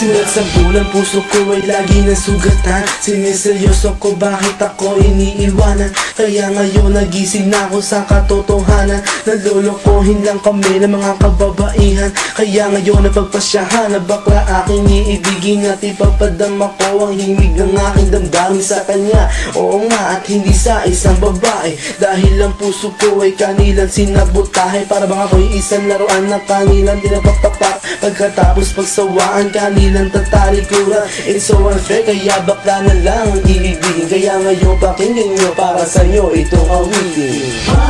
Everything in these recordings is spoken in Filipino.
Sa bulan puso ko ay lagi na sugatan Siniseryoso ko bakit ako iniiwanan? Kaya ngayon nagising na ako sa katotohanan. Nalolokohin lang kami ng mga kababaihan. Kaya ngayon napagpasyahan na bakla aking iibigin At ipapadama ko ang himig ng aking damdamin sa kanya. Oo nga at hindi sa isang babae. Dahil ang puso ko ay kanilang sinabotahe. Para bang ako'y isang laruan na kanilang dinapapapak Pagkatapos pagsawaan kanilang tatalikuran It's so unfair kaya bakla na lang ang iibigin Kaya ngayon pakinggan nyo para sa'yo itong awitin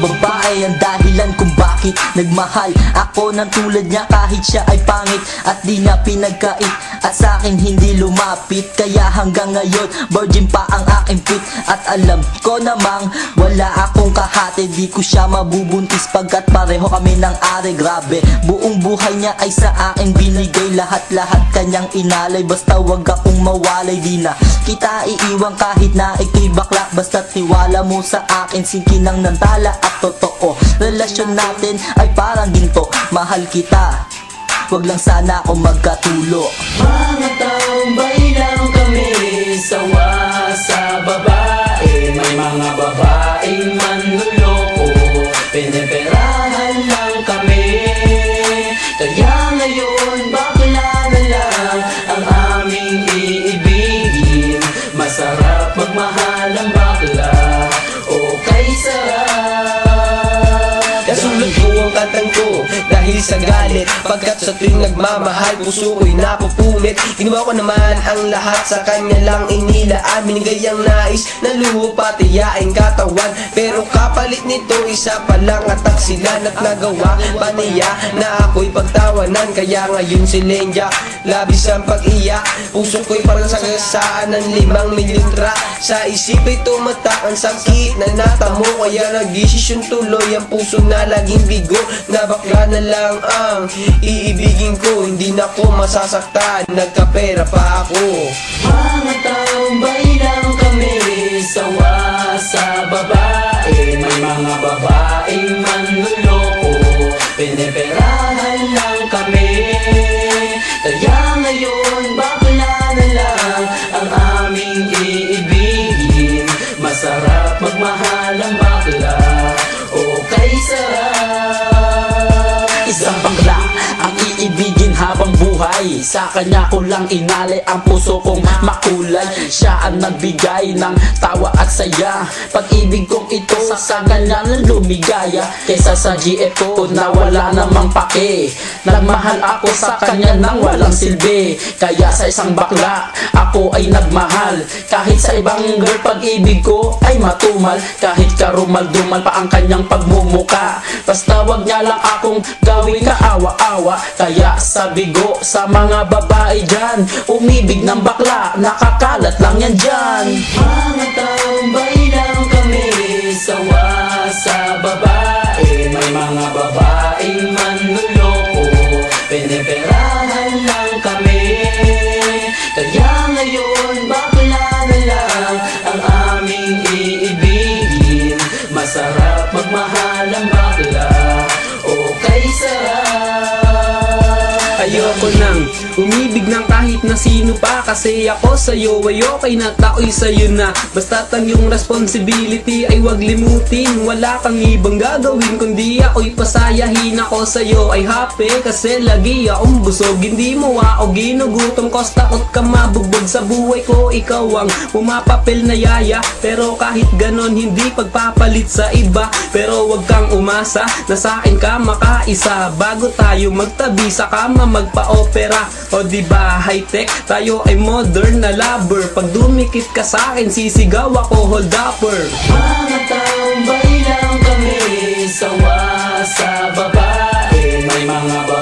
babae ang dahilan kung bakit Nagmahal? Ako ng tulad niya kahit siya ay pangit At di niya pinagkait. At sa akin hindi lumapit Kaya hanggang ngayon virgin pa ang aking pit At alam ko namang wala akong kahati Di ko siya mabubuntis pagkat pareho kami ng are Grabe buong buhay niya ay sa akin binigay. Lahat-lahat kanyang inalay Basta wag akong mawalay. Di na Kita iiwan kahit na ikay bakla. Basta tiwala mo sa akin Sinkinang ng tala at totoo. Relasyon natin ay parang ginto. Mahal kita. Wag lang sana ako magkatulo. Mga taong lang kami Sawa sa babae May mga babaeng manluloko. Piniperahan sa galit. Pagkat sa tuwing nagmamahal puso ko'y napupunit. Ginawa ko naman ang lahat sa kanya lang inilaan Binigay ang nais na luho pati yaing katawan. Pero kapalit nito isa pa lang at taksilan At nagawa. Pa niya na ako'y pagtawanan Kaya ngayon si Lenja labis ang pag-iyak Puso ko'y parang sagasaan ng limang milyontra Sa isip ay tumatak ang sakit na natamo. Kaya nagdesisyon tuloy ang puso na laging bigo. Na bakla na lang ang iibigin ko. Hindi na ko masasaktan, nagkapera pa ako. Mga taong lang kami Sawa sa babae. May mga babaeng manluloko Piniperahan lang Isang bakla ang iibigin habang buhay Sa kanya ko lang inalay ang puso kong makulay. Siya ang nagbigay ng tawa at saya. Pag-ibig kong ito sa kanya na lumigaya. Kaysa sa GF ko na wala namang pake. Nagmahal ako sa kanya nang walang silbi. Kaya sa isang bakla ako ay nagmahal. Kahit sa ibang girl pag-ibig ko ay matumal. Kahit karumal-dumal pa ang kanyang pagmumuka. Basta wag niya lang akong gawing kaawa-awa. Kaya sabi ko sa mga babae dyan. Umibig ng bakla, nakakalat lang yan dyan. Mga taong lang kami Sawa sa babae. May mga babaeng manluloko Piniperahan impresionante umibig ng kahit na sino pa Kasi ako sa'yo ay okay na tao'y sa'yo na. Basta't ang iyong responsibility ay wag limutin. Wala kang ibang gagawin kundi ako'y pasayahin. Ako sa'yo ay happy kasi lagi akong busog. Hindi mo ako ginugutom cause takot ka mabugbog Sa buhay ko. Ikaw ang pumapapil na yaya. Pero kahit ganon hindi pagpapalit sa iba. Pero wag kang umasa na sa ka makaisa. Bago tayo magtabi sa kama magpa-opera O di ba high tech tayo ay modern na lover. Pag dumikit ka sa akin sisigaw ako hold upper. Mga taong lang kami Sawa sa babae. May mga babaeng